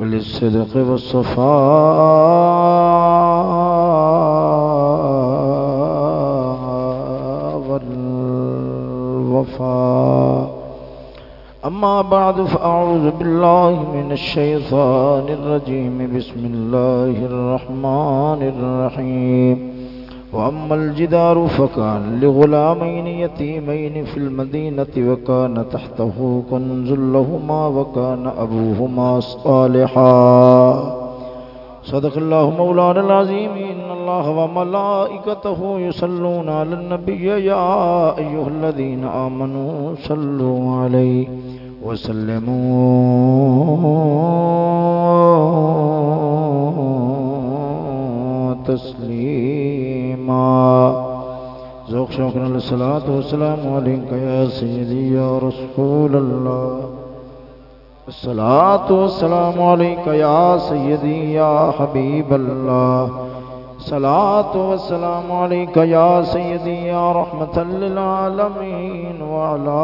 وللصدق والصفاء والوفاء. أما بعد فأعوذ بالله من الشيطان الرجيم. بسم الله الرحمن الرحيم. وأما الجدار فكان لغلامين يتيمين في المدينة وكان تحته كنز لهما وكان أبوهما صالحا. صدق الله مولانا العظيم. إن الله وملائكته يصلون على النبي يا أيها الذين آمنوا صلوا عليه وسلموا تسليما. ذوق شوقنا للصلاة والسلام عليك يا سيدي يا رسول الله الصلاة والسلام عليك يا سيدي يا حبيب الله صلاة والسلام عليك يا سيدي يا رحمة للعالمين وعلى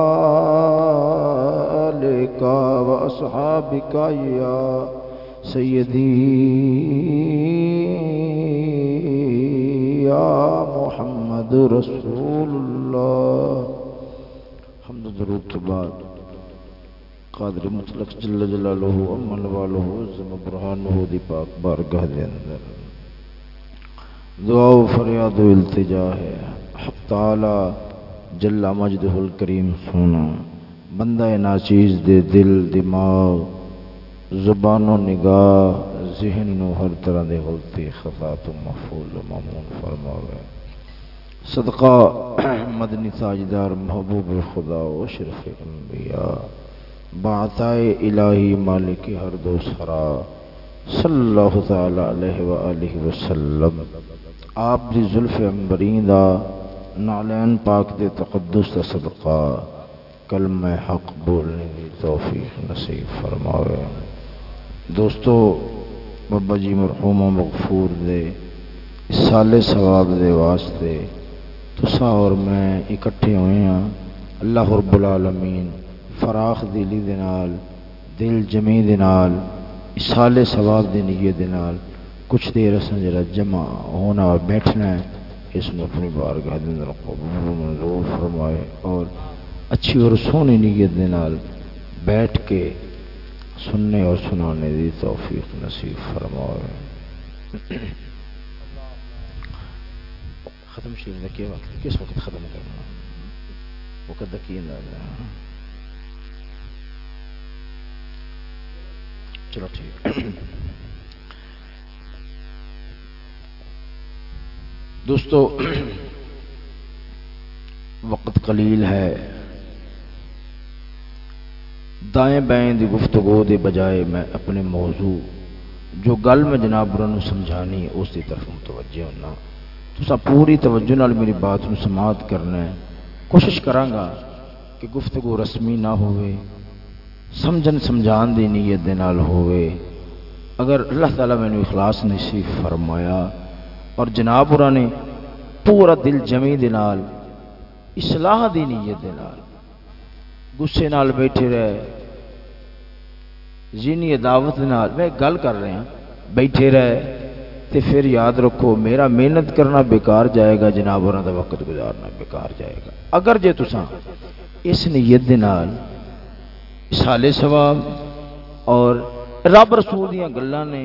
آلك وأصحابك يا سيدي يا محمد رسول الله حمد درود کے بعد قادر مطلق جل جلالہ امن والہ عزم برہانہ دی پاک بارگاہ دے اندر۔ دعا و فریاد و التجا ہے۔ حق تعالی جل مجدہ الکریم سونا۔ بندہ ناچیز دے دل، دماغ، زبان و نگاہ ذہن نو ہر طرح دے غلطی خطا تو محفوظ و مامون فرماوے۔ صدقہ مدنی تاجدار محبوب خدا و شرف انبیاء بعطائے الہی مالک ہر دو سرا، صلی اللہ تعالی علیہ وآلہ وسلم۔ آپ دی ظلف امبرین دا نعلین پاک دے تقدس دا صدقہ، کلمہ حق بولنے دی توفیق نصیب فرماوے۔ دوستو بابا جی مرحوم و مغفور دے، اس سال ثواب دے واسطے تسا اور میں اکٹھے ہوئے ہیں اللہ رب العالمین فراخ دلی دے نال، دل جمی دے نال اسال ثواب دی نیت دے نال کچھ دیر اساں جڑا جمع ہونا اور بیٹھنا ہے، اس میں اپنی بارگاہ دے اندر قبول منظور فرمائے اور اچھی اور سونی نیت دے نال بیٹھ کے سننے اور سنانے دی توفیق نصیب فرمائے۔ ختم شریف کا کیا وقت؟ کس وقت ختم کرنا؟ وقت کی اندازہ چلو ٹھیک۔ دوستو، وقت قلیل ہے۔ دائیں بائیں دی گفتگو دے بجائے میں اپنے موضوع جو گل میں جناب نو سمجھانی اس کی طرف متوجہ ہونا۔ تو پوری توجہ نال میری بات نو سماعت کرنا ہے۔ کوشش کرانگا کہ گفتگو رسمی نہ ہوئے، سمجھن سمجھان دی نیت دے نال ہوئے۔ اگر اللہ تعالیٰ میں نے اخلاص نصیب فرمایا اور جناب نے پورا دل جمی دے نال، اصلاح دی نیت دے نال غصے نال بیٹھے رہے۔ جینی دعوت نال میں گل کر رہا ہاں۔ بیٹھے رہے تے پھر یاد رکھو، میرا محنت کرنا بیکار جائے گا جناب اور دا وقت گزارنا بیکار جائے گا۔ اگر جے تساں اس نیت دے نال سالے ثواب اور رب رسول دیاں گلاں نے،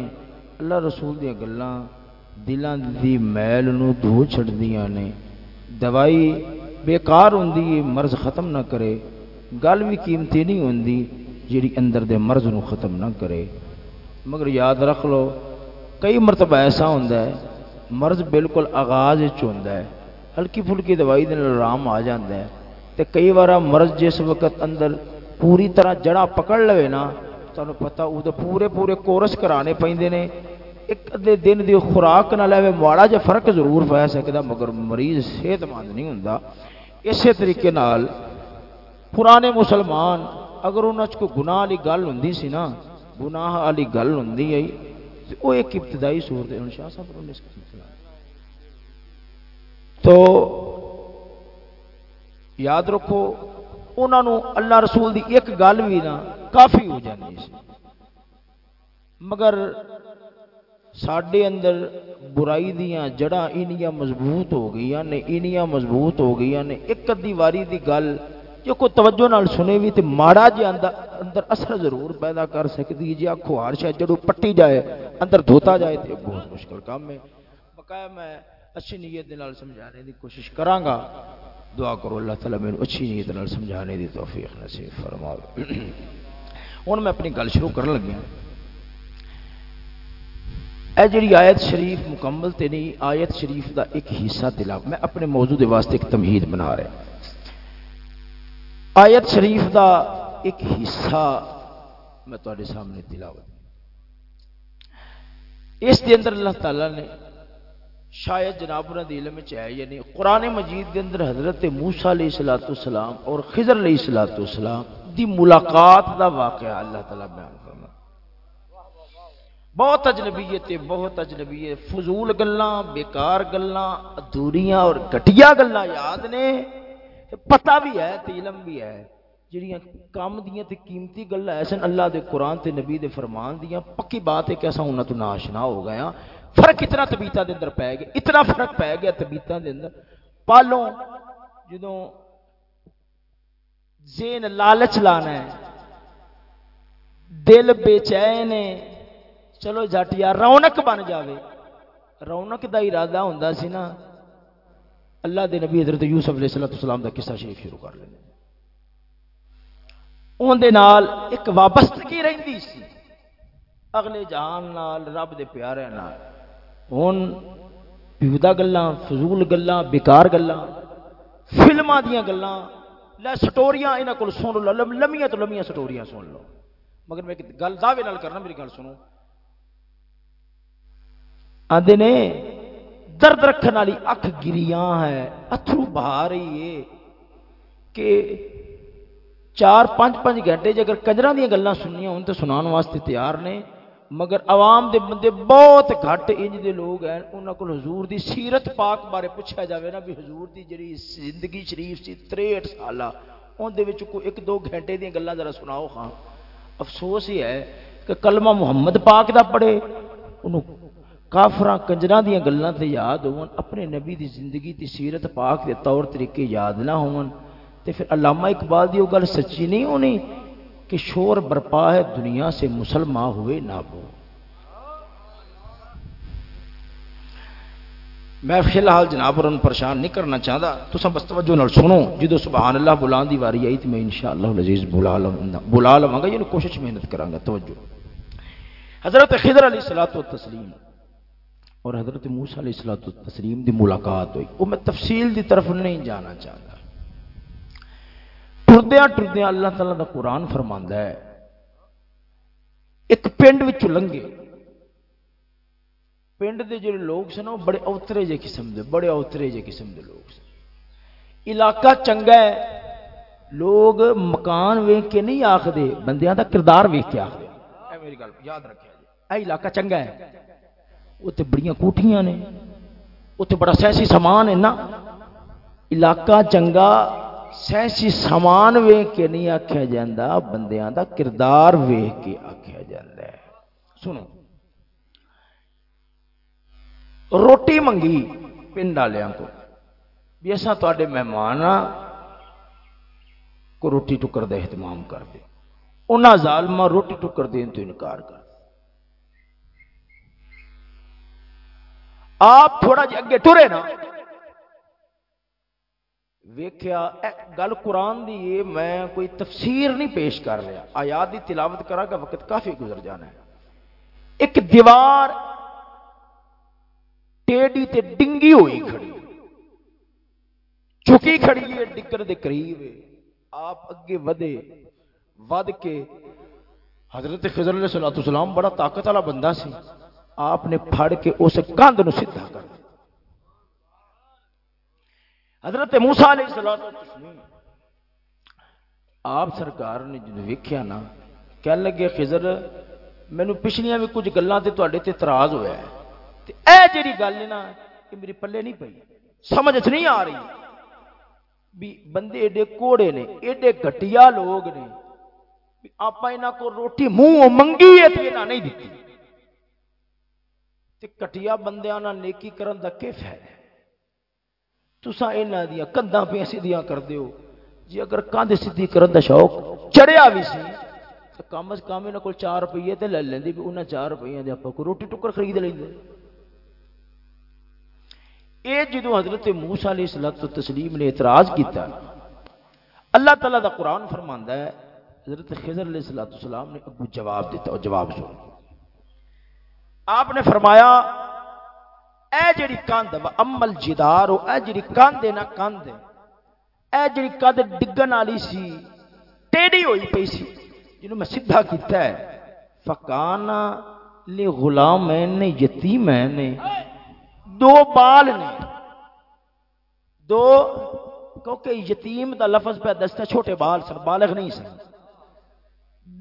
اللہ رسول دیاں گلاں دلاں دی میل نو دھو چھڑدیاں نے، دوائی بیکار ہوندی مرض ختم نہ کرے۔ گل بھی قیمتی نہیں ہوتی جی اندر دے مرض نو ختم نہ کرے۔ مگر یاد رکھ لو، کئی مرتبہ ایسا ہوندا ہے، مرض بالکل آغاز ہوندا ہے۔ ہلکی پھلکی دوائی دن آرام آ جاتا ہے۔ تو کئی بار مرض جس وقت اندر پوری طرح جڑا پکڑ لے نا تمہیں پتا وہ تو پورے پورے کورس کرانے پہ ایک ادھے دن کی خوراک نہ لے ماڑا جا فرق ضرور پہ سکتا مگر مریض صحت مند نہیں ہوں اسی طریقے نال پرانے مسلمان، اگر انہوں کو گناہ والی گل ہوں سی نا، گناہ والی گل ہوں وہ ایک ابتدائی صورت ہے شاہ صاحب اس کا تو یاد رکھو انہوں نے اللہ رسول دی ایک گل بھی نا کافی ہو جاتی سی۔ مگر سڈے اندر برائی دیا جڑا انیاں مضبوط ہو گئی نے، انیاں مضبوط ہو گئی نے، ایک ادی واری دی گل جو کوئی توجہ نال سنے بھی تو ماڑا جی اندر اثر ضرور پیدا کر سکتی جی آخو ہر شاید جڑو پٹی جائے، اندر دھوتا جائے تو بہت مشکل کام ہے۔ بقایا میں اچھی نیت نال سمجھانے کی کوشش کراں گا دعا کرو اللہ تعالیٰ میرے اچھی نیت نال سمجھانے کی توفیق نصیب فرما ہوں میں اپنی گل شروع کرن لگی اے جی آیت شریف مکمل تے نہیں، آیت شریف دا ایک حصہ دلا میں اپنے موضوع واسطے ایک تمہید بنا رہا آیت شریف دا ایک حصہ میں تے سامنے تلاوت اس دے اندر اللہ تعالی نے شاید جناب نے علم ہے یعنی قرآن مجید دے اندر حضرت موسا علیہ السلاۃ السلام اور خضر علیہ السلاۃ السلام دی ملاقات دا واقعہ اللہ تعالیٰ بیان کرنا بہت اجنبیت بہت اجنبی فضول گلاں، بیکار گلاں، ادھوریاں اور گٹیا گلاں یاد نے۔ پتہ بھی ہے تے علم بھی ہے۔ جڑیاں کام دیاں تے قیمتی گلاں ایسن اللہ دے قرآن تے نبی دے فرمان دیاں، پکی بات ہے کہ ایسا انہاں تو ناشنا ہو گیا۔ فرق اتنا طبیعتاں دے اندر پے گیا، اتنا فرق پے گیا طبیعتاں دے اندر۔ پالوں، جدوں زین لالچ لانا ہے، دل بے چین ہے، چلو جٹ یار، رونق بن جاوے۔ رونق دا ارادہ ہوندا سی نا اللہ دے نبی حضرت یوسف علیہ السلام دا قصہ شریف شروع کر لیں نال ایک وابستگی رہندی سی۔ اگلے جہان نال، رب دے پیارے نال۔ ہن بیہودہ گلاں، فضول گلاں، بیکار گلاں، فلماں دیاں گلاں۔ لے سٹوریاں انہاں کول سن لو لمیاں تو لمیاں سٹوریاں سن لو۔ مگر میں ایک گل، دعوے نال کرنا، میری گل سنو۔ آدھے نے درد رکھنے والی اکھ گریاں ہے اترو بہا رہی ہے کہ چار پانچ پانچ گھنٹے جے اگر کجرا دیا گلیں سننی ہوں تو سنان واسطے تیار نے، مگر عوام دے بندے بہت گھٹ انج دے لوگ ہیں انہوں کو حضور دی سیرت پاک بارے پوچھا جاوے نا بھی حضور دی جڑی زندگی شریف سی تریٹ سالہ ان دے وچ کوئی ایک دو گھنٹے دیا گلیں ذرا سناؤ خان۔ افسوس ہی ہے کہ کلمہ محمد پاک دا پڑھے، انہوں کافر کنجر دیا گلوں سے یاد ہون، اپنے نبی دی زندگی دی سیرت پاک دے طور طریقے یاد نہ ہون۔ تے پھر علامہ اقبال دی وہ گل سچی نہیں ہونی کہ شور برپا ہے دنیا سے مسلمان ہوئے نہ میں فی الحال جناب اور پریشان نہیں کرنا چاہتا تو سب بس توجہ نال سنو، جدو سبحان اللہ بلان دی واری آئی تو میں انشاءاللہ العزیز بلا لوں بلا لواں گا یعنی کوشش محنت کراں گا توجہ۔ حضرت خضر علیہ الصلوۃ والتسلیم اور حضرت موسا علیہ السلام تسلیم دی ملاقات ہوئی۔ وہ میں تفصیل دی طرف نہیں جانا چاہتا۔ ٹردیا ٹردیا اللہ تعالیٰ دا قرآن فرما ہے۔ ایک پنڈ لنگے۔ پنڈ دے جڑے لوگ سن وہ بڑے اوترے جے قسم دے بڑے اوترے جے قسم دے لوگ سن۔ علاقہ چنگا ہے۔ لوگ مکان ویک کے نہیں آختے بندیاں دا کردار ویک کے آخر میری گل یاد رکھا جی اے علاقہ چنگا ہے۔ اتنے بڑی کوٹیاں نے اتنے بڑا سیاسی سامان ہے نا۔ علاقہ چنگا، سیاسی سامان ویخ کے نہیں آخیا جا بندیاں دا کردار ویخ کے آخیا جا سنو۔ روٹی منگی پنڈ والوں کو، بھی اصا تے مہمان کو روٹی ٹکر کا اہتمام کر دے۔ انہیں ظالما روٹی ٹکر دین تو انکار کر آپ تھوڑا جی اگے ٹرے نا۔ ویخیا گل قرآن دی میں کوئی تفسیر نہیں پیش کر لیا آیات دی تلاوت کرا گا، وقت کافی گزر جانا ہے۔ ایک دیوار ٹیڈی تے ڈنگی ہوئی کھڑی۔ چکی کھڑی ہے ڈگر دے قریب آپ اگے ودے ود کے حضرت خضر علیہ الصلوۃ والسلام بڑا طاقت والا بندہ سی۔ آپ نے پھڑ کے اس کندھ نو سیدھا کر حضرت موسیٰ علیہ السلام آپ سرکار نے جب ویکھیا نا، کہن لگے، خضر، مینوں پچھلیاں بھی کچھ گلاں تے تواڈے تے اعتراض ہویا ہے۔ تے اے جڑی گل ہے نا کہ میری پلے نہیں پئی۔ سمجھ نہیں آ رہی۔ بھی بندے ایڈے کوڑے نے، ایڈے گھٹیا لوگ نے آپ کو روٹی منہ منگی ہے تو نہیں دیتی تے کٹیا بندیاں نال نیکی کرن دا کی فائدہ ہے؟ تساں انہاں دیاں پہ سیدھیاں کر دیو۔ جی اگر کندھ سیدھی کرن دا شوق چڑھیا بھی سی تو کم از کم انہاں کول 4 روپے تے لے لیندی بھی انہاں 4 روپے دے اپا کو روٹی ٹکر خرید لیندے۔ اے جدو حضرت موسی علیہ الصلوۃ والتسلیم نے اعتراض کیتا، اللہ تعالی دا قرآن فرماندا ہے، حضرت خضر علیہ الصلوۃ والسلام نے ابو جواب دیتا اور جواب سن آپ نے فرمایا، اے جڑی کاند و امل جدار او اے جڑی کاند ہے نا کاند اے جڑی کاند ڈگن والی سی ٹیڑی ہوئی پئی سی جنوں میں سیدھا کیتا ہے، فکانا لی غلامین یتیمین دو بال نے، دو، کیونکہ یتیم دا لفظ پہ دستا چھوٹے بال سن، بالغ نہیں سن،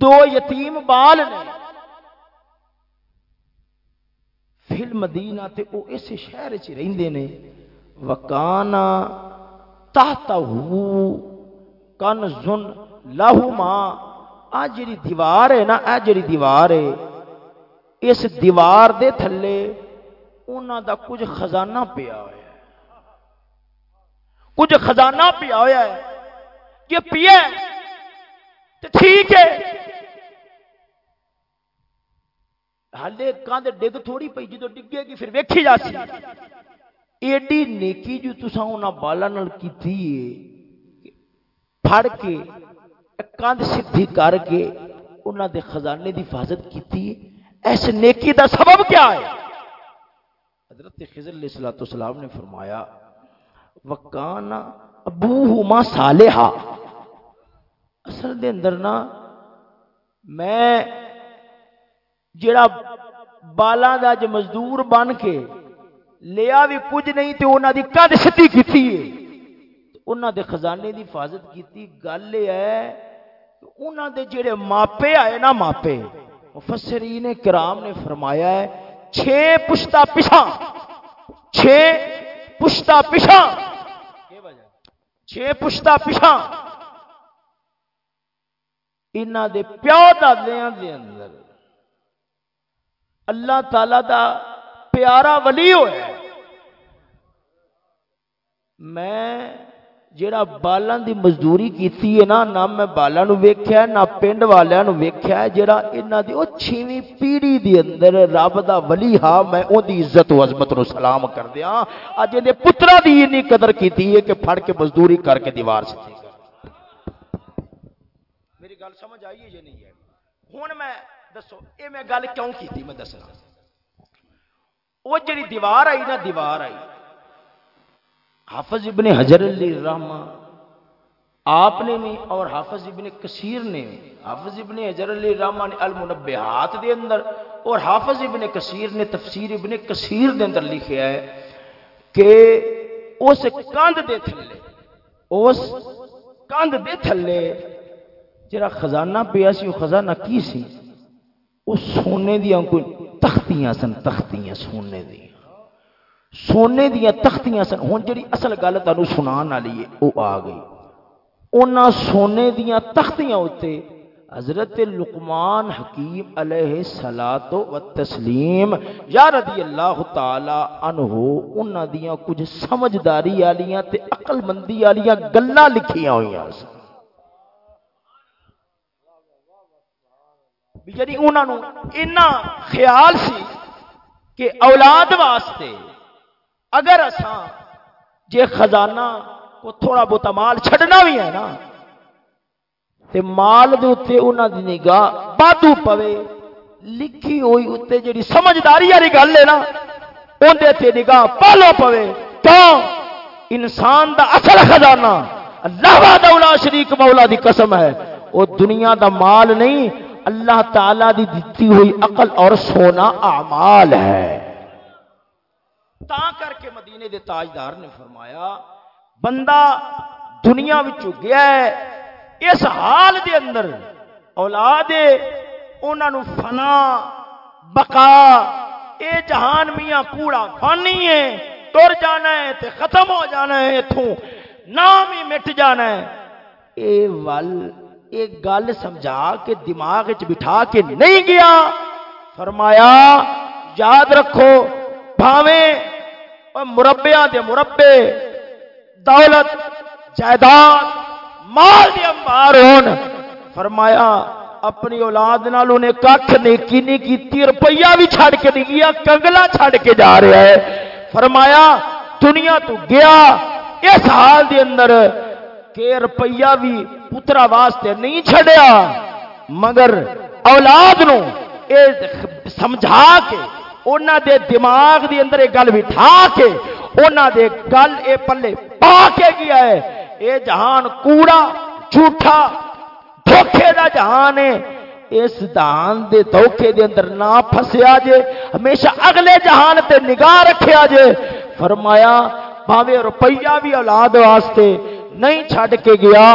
دو یتیم بال نے فل مدینہ تے او اس شہر چ رہندے نے، وکانا تحت ہو کن آ جڑی دیوار ہے نا اے جڑی دیوار ہے، اس دیوار دے تھلے انہوں دا کچھ خزانہ پیا ہوا ہے۔ کچھ خزانہ پیا ہوا ہے یہ پیا ٹھیک ہے۔ ہالے کاند ڈگ تھوڑی پی جدو ڈگے گی پھر ویکھی جا سی ایڈی نیکی جو تسا انہاں بالا نال کیتی ہے پھڑ کے کاند سدھی کر کے انہاں دے خزانے دی حفاظت کیتی ہے اس نیکی دا سبب کیا ہے حضرت خضر علیہ الصلوۃ والسلام نے فرمایا وکانا ابوہما صالحا اصل دے اندر نا میں جڑا بالاں دا ج مزدور بن کے لیا بھی کچھ نہیں تے انہاں دی کد ستی کیتی ہے۔ انہاں دے خزانے دی حفاظت کیتی۔ گل یہ ہے انہاں دے جڑے ماپے آئے نا ماپے، مفسرین کرام نے فرمایا ہے چھ پشتا پچھا چھ پشتا پچھا چھ پشتا پچھا انہ دے پیو دادیاں دے اندر اللہ تعالی دا پیارا ولی ہویا میں جیڑا بالاں دی مزدوری کیتی ہے نا، نہ میں بالاں نو ویکھیا، نہ پنڈ والیاں نو ویکھیا جیڑا انہاں دی او چھویں پیڑھی دی اندر رب دا ولی ہا میں اون دی عزت و عظمت نو سلام کر دیاں اج دے پترا دی اتنی قدر کیتی ہے کہ پھڑ کے مزدوری کر کے دیوار سے میری گل سمجھ آئی ہے یا نہیں ہے؟ ہن میں دسو اے میں گل کیوں کیتی میں دسنا او جڑی دیوار آئی نا دیوار آئی حافظ ابن حجر علی رحمہ آپ نے بھی اور حافظ ابن کثیر نے حافظ ابن حجر علی رحمہ نے المنبہات دے اندر اور حافظ ابن کثیر نے تفسیر ابن کثیر دے اندر لکھیا ہے کہ اس کاند دے تھلے اس کاند دے تھلے جرا خزانہ پیا سی وہ خزانہ کی سی وہ سونے دیا کوئی تختیاں سن، تختیاں سونے دیا۔ سونے دیا تختیاں سن۔ ہوں جی اصل گل تمہیں سنا والی ہے، وہ آ گئی۔ ان سونے دیا تختیاں اتنے حضرت لقمان حکیم علیہ سلاد و تسلیم یا رضی اللہ تعالی عنہ انہاں دیاں کچھ سمجھداری والیاں تے عقل مندی والیاں گلاں لکھیاں ہوئیاں سن۔ جی انہاں نو اتنا خیال سی کہ اولاد واسطے اگر اساں جے خزانہ کو تھوڑا بہت مال چھڈنا بھی ہے نا تے مال دے اوتے انہاں دی نگاہ بادو پوے لکھی ہوئی اوتے جڑی سمجھداری والی گل ہے نا اون دے تے نگاہ پالو پوے کیوں انسان دا اصل خزانہ اللہ وحدہ شریک مولا دی قسم ہے وہ دنیا دا مال نہیں اللہ تعالی دی دیتی ہوئی عقل اور سونا اعمال ہے۔ تا کر کے مدینے دے تاجدار نے فرمایا، بندہ دنیا وچوں گیا ہے، اس حال دے اندر اولاد انہوں فنا، بقا، اے جہان میاں کوڑا فانی ہے ٹر جانا ہے تے ختم ہو جانا ہے اتوں نام ہی مٹ جانا ہے۔ اے ول ایک گل سمجھا کے دماغ بٹھا کے نہیں گیا، فرمایا، یاد رکھو، بھاویں مربیا دے مربے، دولت، جائیداد، مال دی امبار ہون۔ فرمایا، اپنی اولاد نال انہیں کھ نیکی نہیں کیتی، روپیہ بھی چھڑ کے نہیں گیا، کنگلا چھڑ کے جا رہا ہے۔ فرمایا، دنیا تو گیا، اس حال دے اندر کہ روپیہ بھی پترا واسطے نہیں چھڑیا مگر اولاد نو اے سمجھا کے، اونا دے دماغ دی اندر ایک گل بٹھا کے، اونا دے گل اے پلے پا کے گیا ہے۔ اے جہان کوڑا، جھوٹا، دھوکے دا جہان ہے۔ اس دان دے دھوکے دے اندر نہ پھسیا جے، ہمیشہ اگلے جہان تے نگاہ رکھیا جے۔ فرمایا بھاوے روپیہ بھی اولاد واسطے نہیں چھڈ کے گیا۔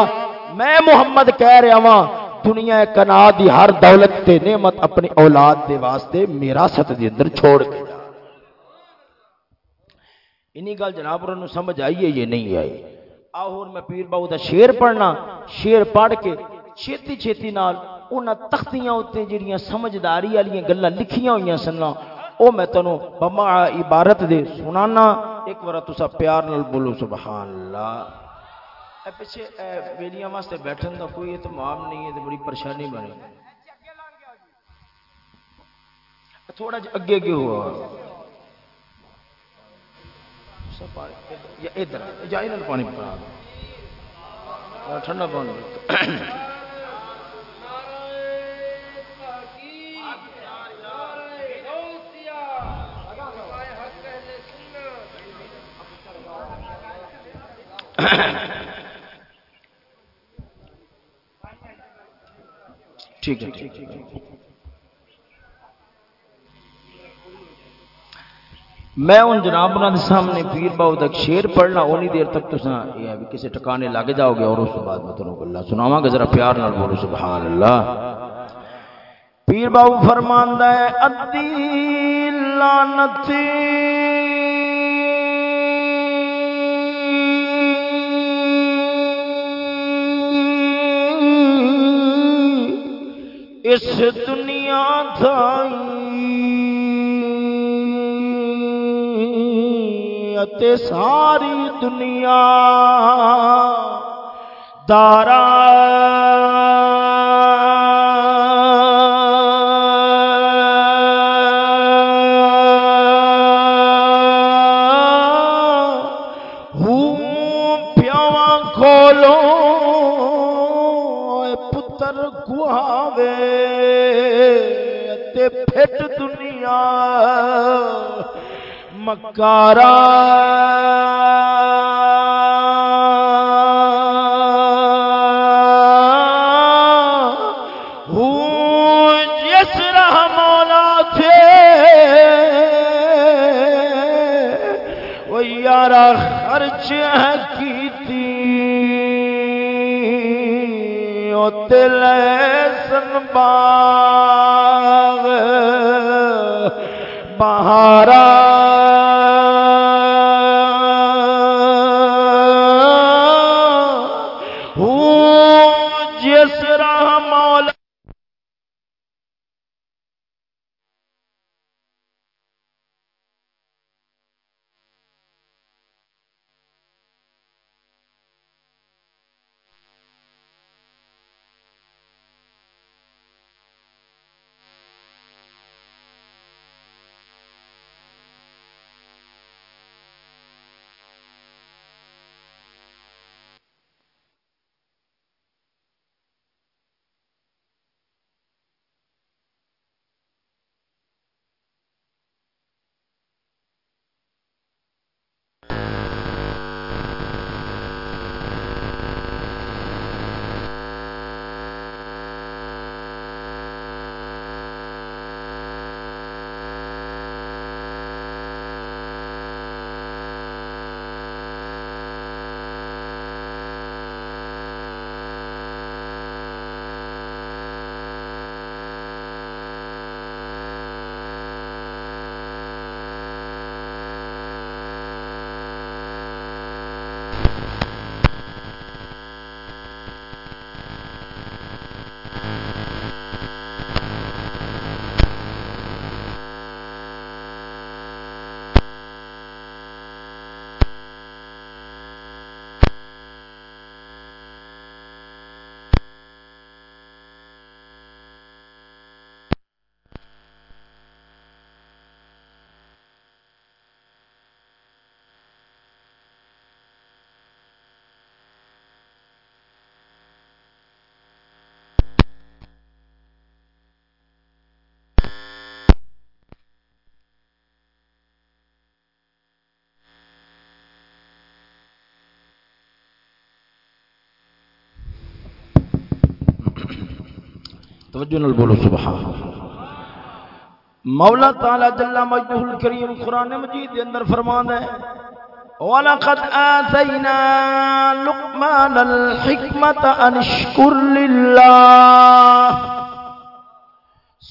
میں محمد کہہ رہا ہاں دنیا کنا دی ہر دولت تے نعمت اپنی اولاد دے واسطے میرا ست دے اندر چھوڑ کے جا انہی گل جناب انہوں سمجھ آئیے یہ نہیں آئی؟ آہور میں پیر باؤ دا شیر پڑھنا۔ شیر پڑھ کے چھتی چھتی نال انہاں تختیاں ہوتے جڑیاں سمجھداری والی گلاں لکھیاں ہوئی سننا او میں تنو بما عبارت دے سنانا۔ ایک بار تسا پیار نال بولو سبحان اللہ۔ اے پیچھے اے ویلیاں واسطے بیٹھن دا کوئی اہتمام نہیں ہے، تے بڑی پریشانی بنی۔ تھوڑا جا اگے اگے ہوا۔ یا ادھر، جا انہوں پانی پڑا ٹھنڈا پانی۔ ٹھیک ہے۔ میں ان جناب انہوں سامنے پیر باؤ تک شیر پڑھنا، اونی دیر تک تو یہ ہے کسی ٹکانے لگ جاؤ گے اور اس بعد میں تمہیں اللہ سناواں گا، ذرا پیار نال بولو سبحان اللہ پیر باؤ فرماندا ہے، ادی لعنتی اس دنیا تے ساری دنیا دارا مکارا جس رہ مولا تھے۔ وہ یار خرچ ہے کی تھی تل سن توجہ نال بولو، سبحان مولا تعالی جل مجدہ الکریم قران مجید دے اندر فرماندا ہے، وَلَقَدْ آتَيْنَا لُقْمَانَ الْحِكْمَةَ أَنِ اشْكُرْ لِلَّهِ۔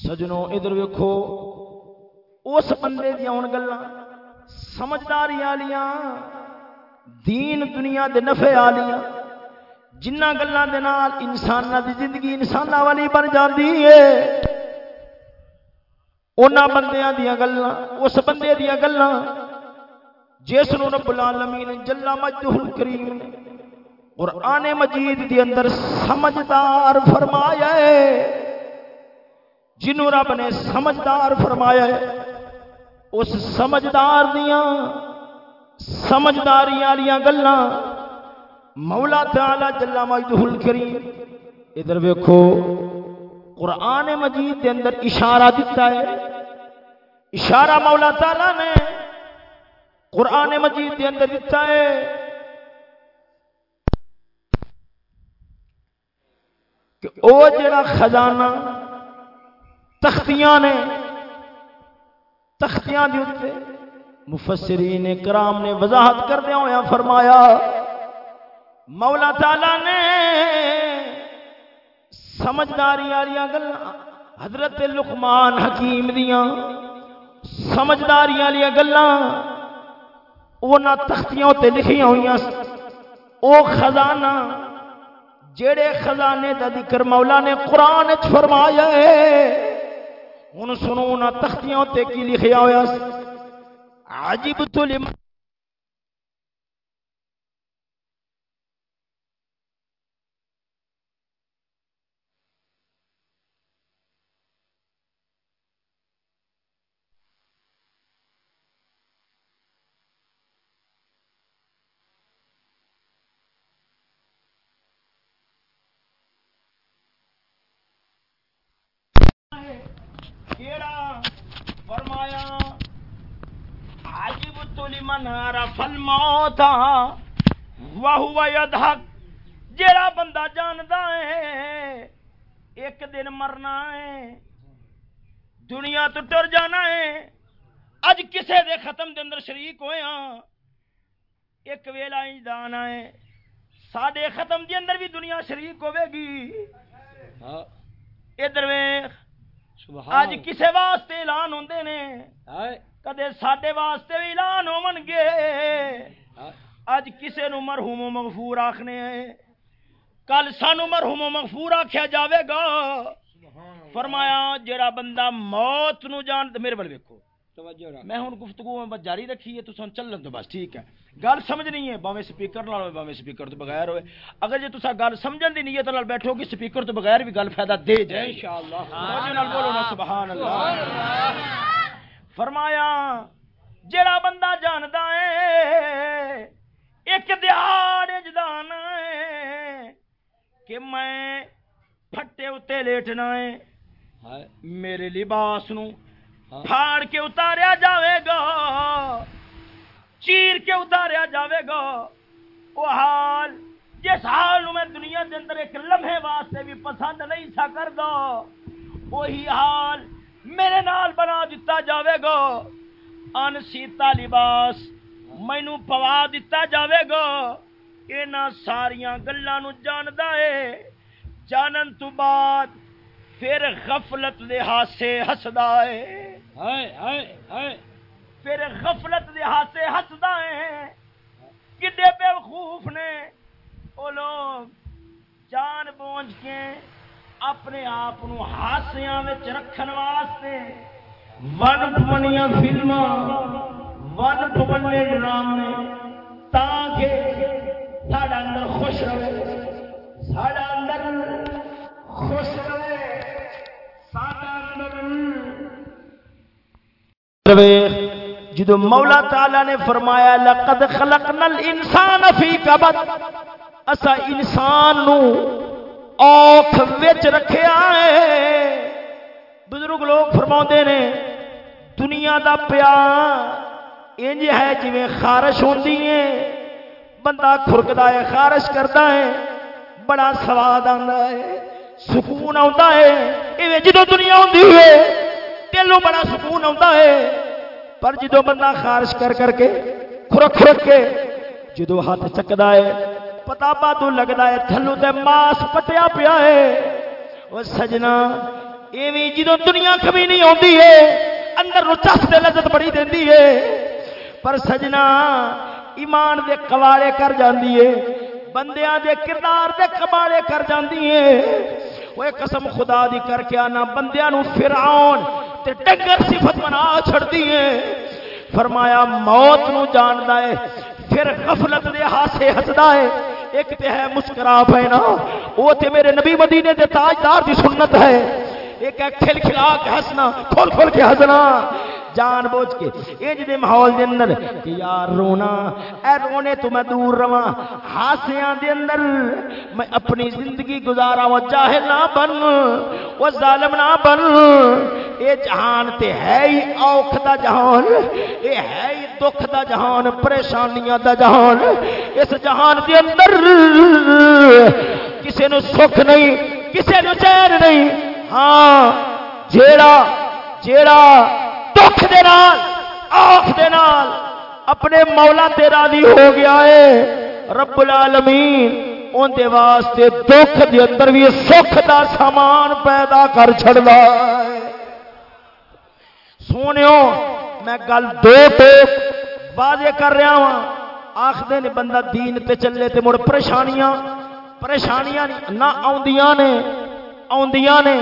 سجنوں ادھر ویکھو، اس بندے دی ہن گلاں سمجھداری والیاں دین دنیا دے نفع والیاں جنہ گلاں دے نال انساناں زندگی انساناں والی بن جاندی ہے۔ انہاں بندیاں دیاں گلاں، اس بندے دیاں گلاں، جس نو رب العالمین جل مجدہ الکریم قرآن مجید دی اندر سمجھدار فرمایا ہے۔ جنوں رب نے سمجھدار فرمایا ہے، اس سمجھدار دیاں سمجھداری والیاں گلاں مولا تعالی جل مجدہ الکریم، ادھر ویکھو، قرآن مجید دے اندر اشارہ دیتا ہے۔ اشارہ مولا تعالی نے قرآن مجید دے اندر دیتا ہے۔ کہ او جڑا خزانہ تختیاں نے، تختیاں دی اتنے مفسرین کرام نے وضاحت کردے ہویا فرمایا مولا تعالی نے سمجھداری والی گلاں حضرت لقمان حکیم دیاں سمجھداری والی گلاں اونا تختیاں تے لکھیاں ہوئی او خزانہ جڑے خزانے دا ذکر مولا نے قرآن فرمایا ہے، ہن سنو نا تختیاں تے کی لکھیا ہویا عجب تو لمن کیڑا فرمایا لمن عرف الموت وهو يضحك جیڑا بندہ جاندا ہے ایک دن مرنا ہے دنیا تو ٹر جانا ہے اج کسے دے ختم دے اندر شریک ہویا ایک ویلا انج آنا ہے ساڈے ختم دے اندر بھی دنیا شریک ہوے گی ادھر ویکھ اج کسے واسطے اعلان ہوندے نے کدے ساڈے واسطے بھی اعلان ہون گے اج کسے نو مرحوم و مغفور آکھنے ہیں کل سانو مرحوم و مغفور آکھیا جاوے گا فرمایا جڑا بندہ موت نو جان میرے بل ویکھو میں ہوں گفتگو میں جاری رکھی ہے تو سن چلن تو بس ٹھیک ہے گل سمجھ نہیں ہے باویں سپیکر نال ہوئے باویں سپیکر تو بغیر ہوئے اگر جے تسا گل سمجھن دی نیت نال بیٹھو گی سپیکر تو بغیر بھی گل فائدہ دے جائے انشاءاللہ بولو نا سبحان اللہ فرمایا جڑا بندہ جاندا ہے ایک دیہاڑ جدان ہے کہ میں پھٹے اتے لیٹنا ہے میرے لباس نو پھاڑ کے اتاریا جاوے گا چیر کے اتاریا جاوے گا۔ وہ حال جس حال میں دنیا دے اندر ایک لمحے واسطے بھی پسند نہیں سا کردا وہی حال میرے نال بنا دیتا جاوے گا۔ ان سیتا لباس مینو پوا دیتا جاوے گا۔ اینا ساریاں گلاں نو جاندا ہے جانن تو بعد پھر غفلت دے ہاسے ہسدا ہے پھر غفلت دے ہاسے ہسدا ہے کڈے بے وقوف نے؟ او لوگ جان بوجھ کے اپنے آپ ہاسیاں رکھن واسطے۔ ون پونیاں فلماں ون پونے ڈرامے تاکہ ساڈا اندر خوش رہے۔ ساڈا اندر خوش رہے۔ ساڈا اندر جدو مولا تعالی نے فرمایا، لقد خلقنا الانسان فی کبد، اسا انسان نو اوکھ وچ رکھیا ہے۔ بزرگ لوگ فرماوندے نے، دنیا دا پیار انج ہے جویں خارش ہوندی ہے۔ بندہ کھرکدا ہے، خارش کردا ہے، بڑا سواد آندا ہے، سکون آتا ہے۔ ایویں جدو دنیا آتی ہے دلوں بڑا سکون آتا ہے۔ پر جدو بندہ خارش کر کر کے خرک خرک کے جدو ہاتھ چکتا ہے پتابا تو لگتا ہے، تھلو تے ماس پٹیا پیا ہے۔ وہ سجنا، ایویں جدو دنیا کبھی نہیں آتی ہے، اندر چس دے لذت بڑی دینی ہے۔ پر سجنا، ایمان دے کواڑے کر جاندی ہے، بندیاں دے کردار دے کباڑے کر جاندی ہے۔ وہ قسم خدا دی کر کے آنا، بندیاں نو فرعون تے ڈنگر صفت بنا چھڑدی ہے۔ فرمایا، موت نو جاندا ہے پھر غفلت دے ہاسے ہسدا ہے۔ ایک تے ہے مسکرا پینا وہ تے میرے نبی مدینے دے تاجدار دی سنت ہے۔ ایک ہے کھل کھلا کے ہسنا کھول کھول کے ہسنا جان بوجھ کے اج دے ماحول دے اندر کہ یار رونا، اے رونے تو میں دور رواں ہاسیاں دے اندر میں اپنی زندگی گزارا وہ جاہل نہ بن، وہ ظالم نہ بن۔ اے جہان تے ہے ہی اوکھ دا جہان، اے ہے ہی دکھ دا جہان، پریشانیاں دا جہان۔ اس جہان دے اندر کسے نو سکھ نہیں، کسے نو چین نہیں۔ ہاں جیڑا جیڑا دکھ دے نال آخ دے نال، اپنے مولا تے راضی ہو گیا ہے۔ رب العالمین ان دے واسطے دکھ دے اندر بھی سکھ دا سامان پیدا کر چھڑدا ہے۔ سونیو میں گل دو ٹوک واضح کر رہا ہوں آخدے نے بندہ دین تے چلے تے مڑ پریشانیاں پریشانیاں نہ آوندیاں نے آوندیاں نے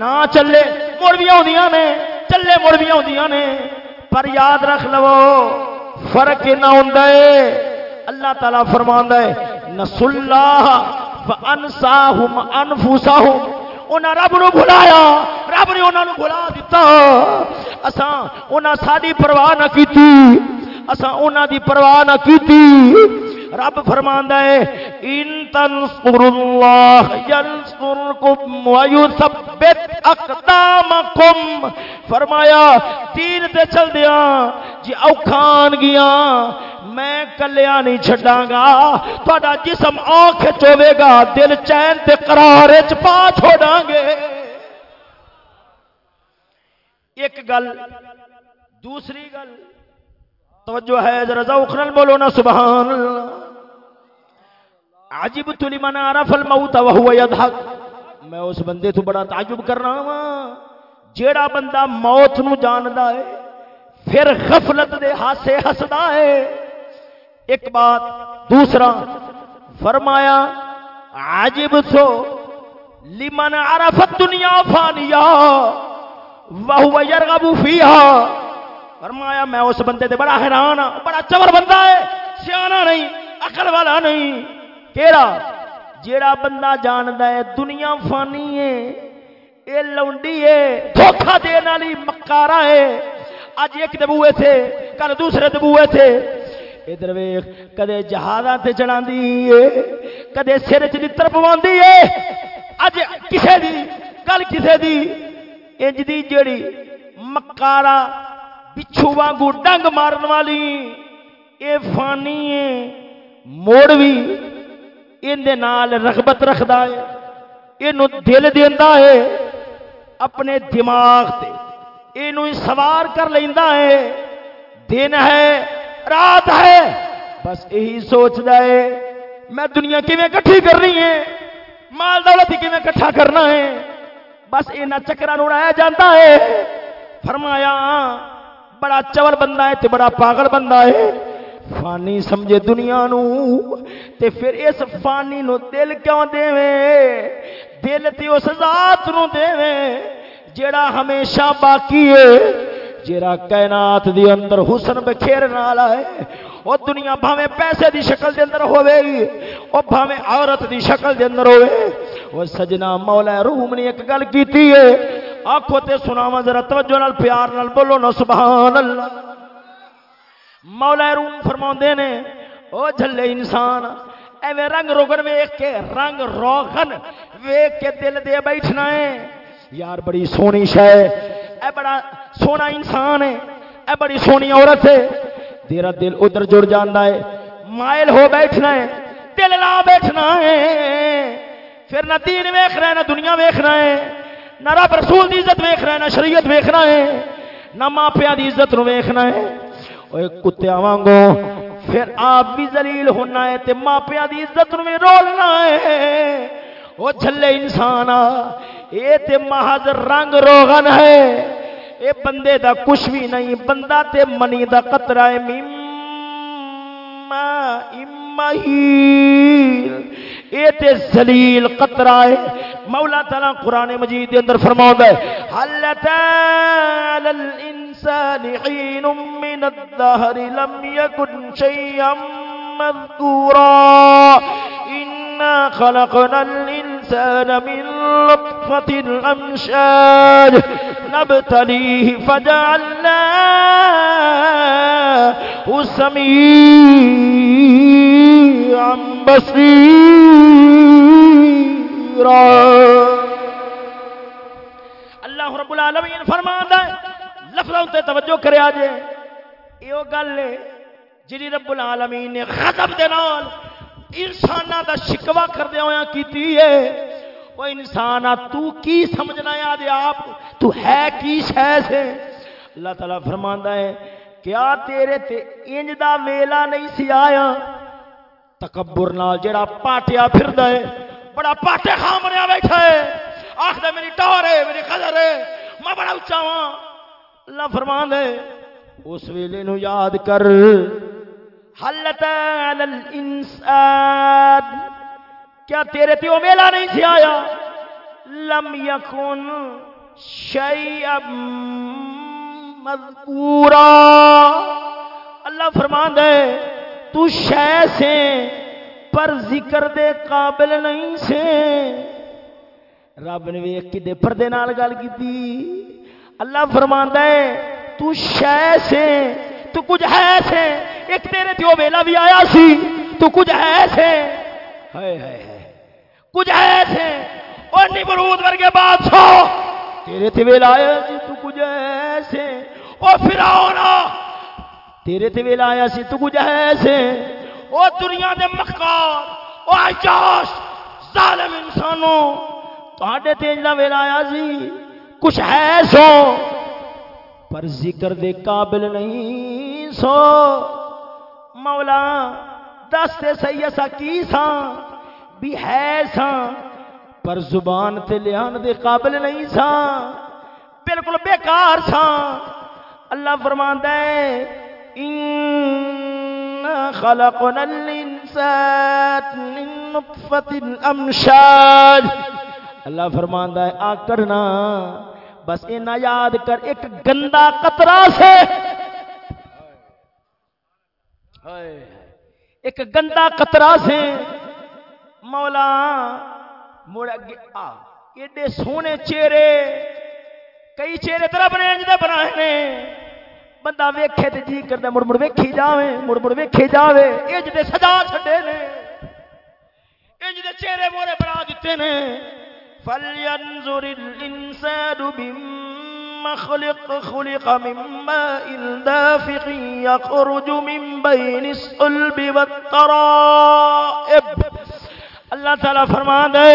نہ چلے، مڑ بھی آوندیاں نے۔ چلے مڑ بھی آدیاں نے، پر یاد رکھ لو، فرق نہ ہوں اللہ تعالی فرما ہے نس اللہ انساہم انفساہم انہاں رب نو بھلایا، رب نے انہاں نو بھلا دیتا اساں انہاں ساری پرواہ نہ کیتی، اساں انہاں دی پرواہ نہ کیتی۔ رب فرماندا ہے، ان تنصر اللہ ینصرکم ویثبت اقدامکم. فرمایا دین تے چل دیاں جی اوکھان گیاں، میں کلیا نہیں چھڈاں گا تہاڈا جسم آنکھ چوے گا، دل چین تے قرار وچ پا چھوڑاں گے ایک گل، دوسری گل توجہ ہے، ذرا ذوقن بولو نا، سبحان اللہ۔ عجب تو لمن عرف الموت وهو يضحك۔ میں اس بندے تو بڑا تعجب کر رہا ہوں جیڑا بندہ موت نو جاندا ہے، پھر غفلت دے ہاسے ہسدا ہے۔ ایک بات دوسرا، فرمایا، عجب تو لمن عرف الدنيا فانیا وهو يرغب فيها۔ فرمایا، میں اس بندے تے بڑا حیران ہاں بڑا چور بندہ ہے، سیانا نہیں، عقل والا نہیں۔ کیڑا؟ جیڑا بندہ جاندا ہے، دنیا فانی ہے، اے لونڈی ہے دھوکا دین والی مکارا ہے۔ اج ایک دبوئے تھے، کل دوسرے دبوئے تھے۔ ادھر ویخ کدے جہازاں تے چڑھاندی ہے، کدے سر چ لتر پواندی ہے۔ اج کسے دی، کل کسے دی، انج دی جیڑی مکارا پچھو وانگو ڈنگ مارن والی اے فانی ہے موڑ بھی اندے نال رغبت رکھدا ہے اینو دل دیندا ہے اپنے دماغ تے اینو سوار کر لیندا ہے دن ہے رات ہے بس یہی سوچدا ہے میں دنیا کیویں کٹھی کرنی ہے مال دولت کیویں کٹھا کرنا ہے بس یہاں چکرا اڑایا جاتا ہے فرمایا بڑا چور بندہ ہے تے بڑا پاگل بندہ ہے۔ فانی سمجھے دنیا نو۔ تے پھر اس فانی نو دل کیوں دے دل تے اس ذات نو دے جیڑا ہمیشہ باقی ہے، جیڑا کائنات دی اندر حسن بکھیرن والا ہے۔ وہ دنیا بھاویں پیسے دی شکل دے اندر ہوے گی او بھاویں عورت دی شکل دے اندر ہوے وہ سجنا مولا روم نے ایک گل کیتی ہے آنکھوں تے سناواں ذرا توجہ نال، پیار نال بولو نا، سبحان اللہ۔ مولا روم فرماوندے نے، او جھلے انسان، ایویں رنگ روغن ویکھ کے، رنگ روغن ویکھ کے دل دے بیٹھنا ہے۔ یار، بڑی سونی شے۔ اے بڑا سونا انسان ہے، اے بڑی سونی عورت ہے۔ تیرا دل ادھر جڑ جانا ہے، مائل ہو بیٹھنا ہے، دل لا بیٹھنا ہے۔ پھر نہ دین ویخ رہے نہ دنیا ویخنا ہے۔ نہ رب رسول دی عزت ویخ رہے نہ شریعت ویخنا ہے، نہ ماں ماپیا دی عزت نو ویخنا ہے۔ وہ کتیا وانگو پھر آپ بھی ذلیل ہونا ہے تے ماں ماپیا دی عزت نو رولنا ہے۔ وہ جھلے انسان اے تے محض رنگ روغن ہے۔ اے بندے دا کچھ بھی نہیں، بندہ تے منی دا قطرہ ہے۔ مما مہیل اے تے زلیل قطرہ ہے۔ مولا تعالی قرآن مجید دے اندر فرماؤں ہے حل تعالی الانسان حین من الدہر لم یکن شیئا مذکورا انا خلقنا الانسان من لطفة الامشاج نبتليه فجعلناه سميعا بصيرا. اللہ رب العالمین فرماندا ہے، لفظوں تے توجہ کرے اجے ایو گل ہے جڑی رب العالمین نے غضب دے نال انساناں دا شکوا کردے ہویاں کیتی ہے۔ وہ انسان تو کی سمجھنا ہے آدھے آپ؟ تو ہے کی شے سے اللہ تعالیٰ فرماندا ہے کیا تیرے تے انج دا ویلا نہیں سی آیا۔ تکبر نال جڑا پاٹیا پھردا ہے، بڑا پاٹے خام بنیا بیٹھا ہے۔ آخدا میری ٹور ہے، میری قدر ہے، میں بڑا اونچا ہاں۔ اللہ فرماندا ہے، اس ویلے نو یاد کر۔ حلت علی الانسان۔ کیا تیرے تے وہ ویلا نہیں سی آیا؟ لم یکن شیئا مذکورا۔ اللہ فرمان دے، تو شے سے پر ذکر دے قابل نہیں سے۔ رب نے ویکھ کے پردے نال گل کیتی۔ اللہ فرمان دے، تو شے سے تو کچھ ہے۔ سے ایک تیرے تے وہ ویلا بھی آیا سی، تو کچھ ہے۔ سے ہائے ہائے ہائے۔ کچھ ایسے اور نمرود ورگے بادشاہ، تیرے تے ویلا آیا سی، تو کچھ ہے۔ ایسے او فرعون تیرے تے ویلا آیا سی، تو کچھ ہے۔ ایسے او دنیا دے مکار او عجاش، ظالم انسانوں، تہاڈے تے جڑا ویلا آیا سی، کچھ ہے سو پر ذکر دے قابل نہیں۔ سو مولا دس تے صحیح اسا کی ساں بھی ہے ساں پر زبان تے لیان دے قابل نہیں ساں بالکل بیکار ساں اللہ فرماندا ہے ان خلقنا الانسان من نطفه امشاج اللہ فرماندا ہے آ کرنا بس اینا یاد کر ایک گندا قطرہ سے ایک گندا قطرہ سے مولا مڑ اگے آ۔ ایڈے سونے چہرے، کئی چہرے طرح بنے جدے بنائے نے۔ بندہ ویکھے تے جی کردا مڑ مڑ ویکھی جاوے، مڑ مڑ ویکھے جاوے۔ اے جدے سجا چھڈے نے۔ اے جدے چہرے مورے بنا دتے نے۔ فلینظر الانسان بما خلق خلق من ماء دافق يخرج من بين الصلب والترائب. اللہ تعالیٰ فرما دے،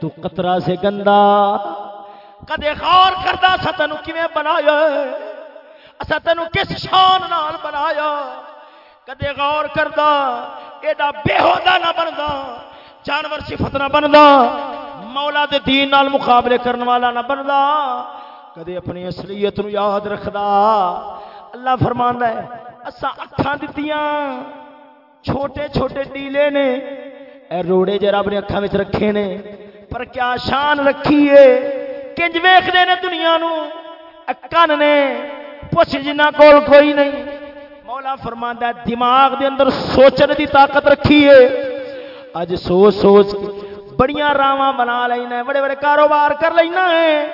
تو قطرہ سے گندا کدے غور کردا سا تینو کیویں بنایا؟ اسا تینو کس شان نال بنایا؟ کدے غور کردا ایڈا بےہودا نہ بندا، جانور صفت نہ بندا، مولا دے دین نال مقابلے کرن والا نہ بندا کدے اپنی اصلیت نو یاد رکھدا؟ اللہ فرماندا ہے اسا اکھاں دتیاں۔ چھوٹے چھوٹے ڈیلے نے۔ اے روڑے جے رب نے اکھاں وچ رکھے نے۔ پر کیا شان رکھی ہے۔ کنج ویکھدے نے دنیا نو۔ اکن نے۔ پوچھ جنہ کول کوئی نہیں۔ مولا فرماندا ہے، دماغ دے اندر سوچن دی طاقت رکھی ہے۔ اج سوچ سوچ بڑیاں راواں بنا لینا ہے بڑے بڑے کاروبار کر لینا ہے۔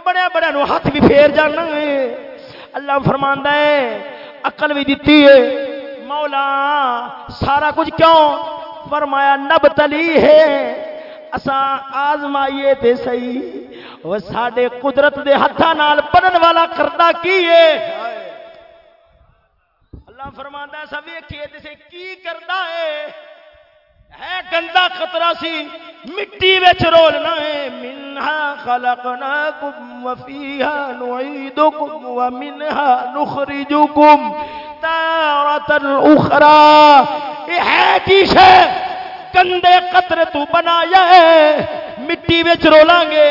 بڑے بڑے نو ہاتھ بھی پھیر جانا ہے۔ اللہ فرماندا ہے، عقل بھی دتی ہے۔ مولا، سارا کچھ کیوں؟ فرمایا نبتلی ہے۔ اساں آزمائیے تے صحیح۔ وہ ساڈے قدرت دے ہتھاں نال بنن والا کردا کی ہے؟ اللہ فرماندا ہے سب ویکھیے تے کی کردا ہے؟ ہے گندا خطرہ سی۔ مٹی وچ رولنا ہے۔ منہا خلقناکم وفیہا نعیدکم ومنہا نخرجکم تارتا اخرى۔ یہ ہے کی شے؟ گندے قطرے تو بنایا ہے۔ مٹی وچ رولیں گے۔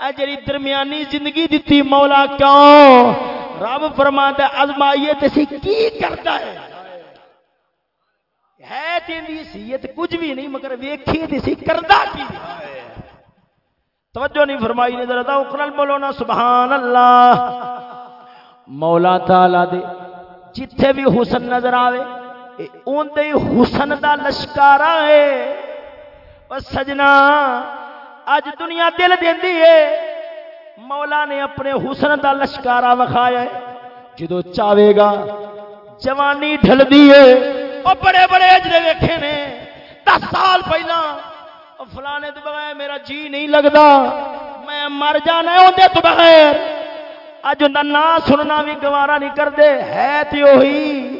اے جڑی درمیانی زندگی دتی مولا کیوں؟ رب فرماندا ازمائیے تے سی کی کردا ہے؟ ہے تیندی سیت کچھ بھی نہیں، مگر ویکھی تے سی، کردا کی توجہ نہیں فرمائی نے ذرا اقرل بولو نا سبحان اللہ مولا تعالی دے، جتھے بھی حسن نظر آوے اون دے حسن دا لشکارا ہے او سجنا اج دنیا دل دیندی ہے۔ مولا نے اپنے حسن دا لشکارا وکھایا ہے۔ جدو چاہے گا، جوانی ڈھل دیے وہ بڑے بڑے اجرے ویکھے نے۔ دس سال پہلا فلانے تو بغیر میرا جی نہیں لگتا میں مر جانا اندر تو بغیر۔ اج ان نام سننا بھی گوارا نہیں کرتے ہے تو وہی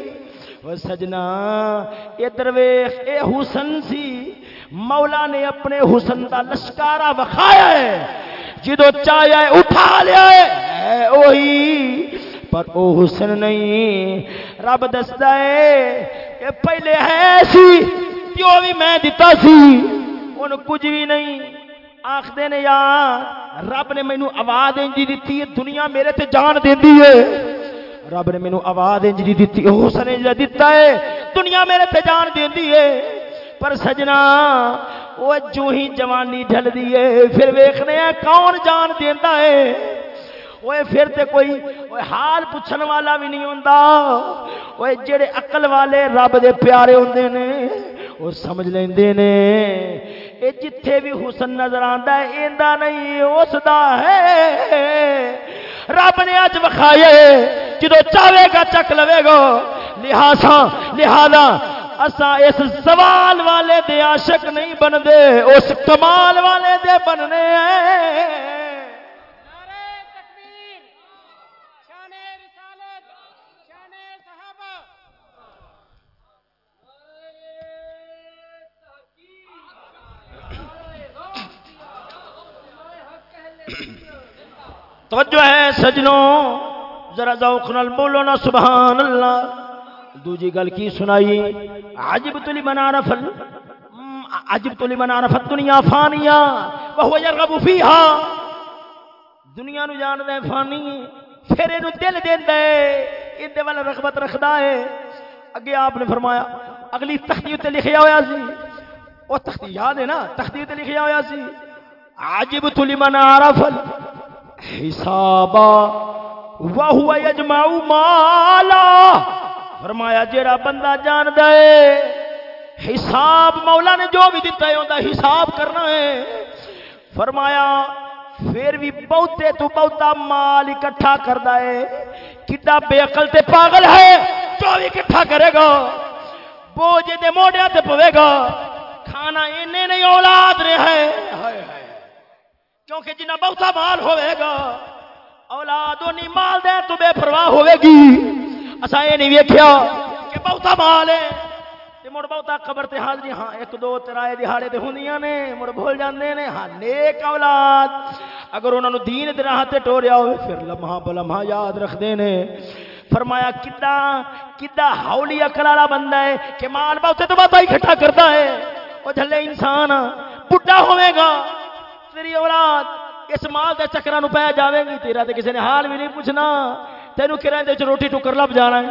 سجنا یہ درویش، اے حسن سی۔ مولا نے اپنے حسن دا لشکارا وکھایا ہے۔ جدو چاہیا ہے، اٹھا لیا ہے۔ وہی پر او حسن نہیں۔ رب دستا ہے کہ پہلے ہے سی پیو بھی میں دیتا سی۔ ان کچھ بھی نہیں۔ آخدے نے، یا رب نے مینو آواز انجی دیتی ہے، دنیا میرے تے جان دیندی ہے۔ رب نے مینو آواز انجی دیتی ہے، حسن انجی دیتا ہے۔ دنیا میرے تے جان دیندی ہے۔ پر سجنا وہ جو ہی جوانی ڈھل دی ہے، پھر ویکھنے ہیں کون جان دیندا ہے۔ وہ پھر تے کوئی وہ حال پوچھن والا بھی نہیں ہوندا۔ وہ جڑے عقل والے رب دے پیارے ہوندے نے، وہ سمجھ لیندے نے۔ اے جتھے بھی حسن نظر آندا ہے، ایندا نہیں اس دا ہے۔ رب نے اج وکھائے جدو چاہے گا چک لوے گا۔ لہذا لہذا اسا اس سوال والے دے عاشق نہیں بندے اس کمال والے دے بننے۔ ہیں توجہ ہے سجنوں، ذرا ذوق نال بولو نا سبحان اللہ دوجی گل کی سنائی؟ عجب تلی من عرف عجب تلی من عرف الدنیا فانیا وهو يرغب فيها دنیا نو جان دے فانی پھر اینو دل دیندا ہے، ایندے والا رغبت رکھدا ہے۔ اگے آپ نے فرمایا، اگلی تختی تے لکھیا ہویا سی۔ او تختی یاد ہے نا تختی تے لکھیا ہویا سی۔ عجب تلی من عرف حسابا وهو يجمع مالا۔ فرمایا، جیڑا بندہ جان دے حساب مولا نے جو بھی دیتا ہے انہا حساب کرنا ہے۔ فرمایا، پھر بھی بہتے تو بہتا مال اکٹھا کردا ہے۔ کڈا بے عقل تے پاگل ہے، جو بھی اکٹھا کرے گا، بوجھ دے موڑیا تے پوے گا۔ کھانا اینے نہیں اولاد رہے ہے۔ کیونکہ جنہ بہتا مال ہوئے گا اولاد نہیں مال دے تو بے پرواہ ہوئے گی۔ اسا یہ نہیں ویکھیا کہ بہتا مال ہے۔ تے مڑ بہتا قبر تے حاضری ہاں ایک دو ترائے دہاڑے تے ہوندیاں نے، مڑ بھول جاندے نے۔ ہاں نیک اولاد۔ اگر انہاں نو دین دے راہ تے ٹوریا ہوئے، پھر لمحہ بلمحہ یاد رکھ دے نے۔ فرمایا، کدا کدا ہولی عقل والا بندہ ہے کہ مال بہتے تو بہت اکٹھا کرتا ہے؟ او جھلے انسان ہاں، بڈھا ہوے گا۔ تیری اولاد، اس مال دے چکراں نو پے جاوے گی، تیرا تے کسی نے حال بھی نہیں پوچھنا۔ تینوں کرائے دے روٹی ٹکر لب جانا ہے۔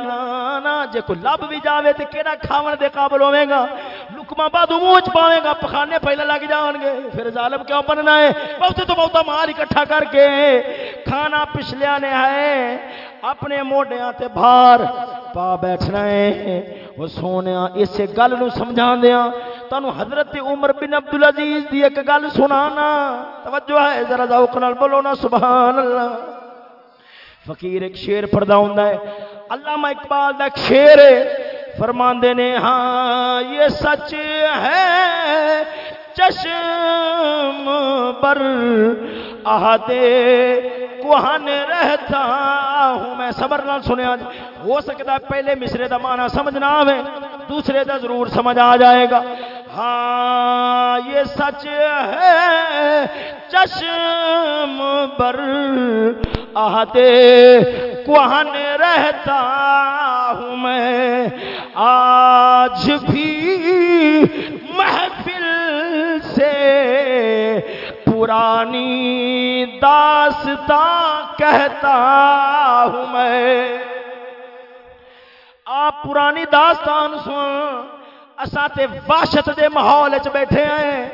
نا جے کوئی لب بھی جاوے تے کیڑا کھاون دے قابل ہوے گا؟ لکما بعد منہ چ پاوے گا، پخانے پہلے لگ جان گے۔ پھر ظالم کیوں بننا ہے؟ بہت تو بہت مال اکٹھا کر کے۔ کھانا پچھلیا نے ہے، اپنے موڈیاں تے بھار پا بیٹھنا ہے۔ وہ سونے اس گل نو سمجھا دیا تانوں حضرت عمر بن عبد العزیز دی ایک گل سنانا. توجہ ہے، ذرا ذوق نال بولو نا سبحان اللہ فقیر ایک شعر پڑھدا ہوندا ہے، علامہ اقبال دا ایک شعر ہے، فرماندے نے ہاں یہ سچ ہے، چشم پر آہدے کوہن رہتا ہوں میں صبر نال سنیا ہو سکتا ہے پہلے مصرے دا معنی سمجھ نہ آوے، دوسرے دا ضرور سمجھ آ جائے گا۔ ہاں یہ سچ ہے، چشم بر آتے کوہن رہتا ہوں میں۔ آج بھی محفل سے پرانی داستان کہتا ہوں میں۔ آپ پرانی داستان سن اساں تے وحشت دے ماحول وچ بیٹھے ہیں۔